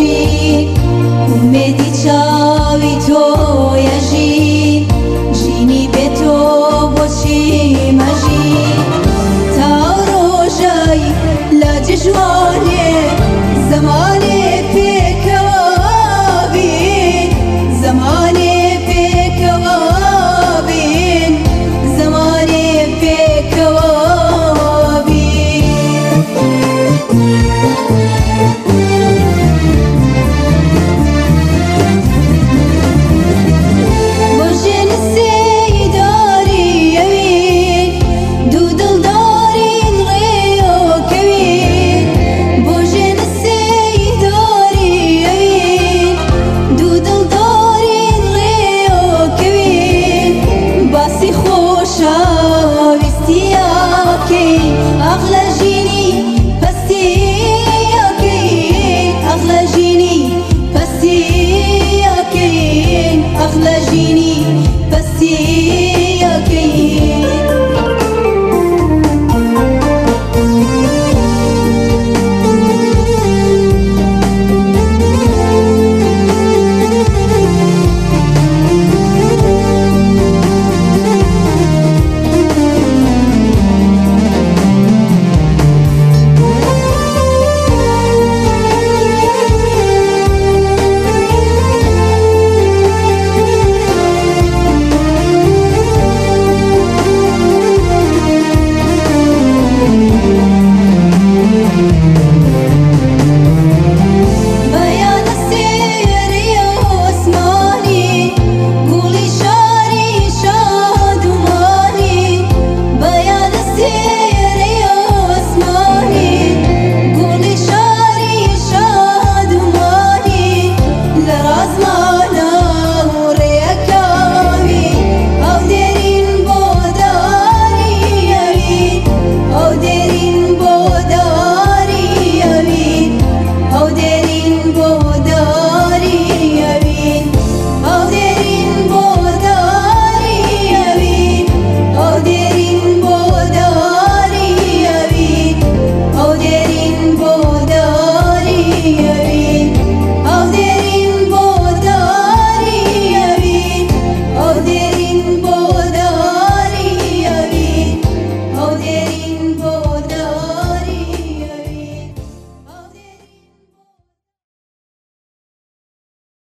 اومدی چاوی تو یا جی جینی به تو با چیم تا روشای لجشمانی زمانه پی کوابی زمانه پی کوابی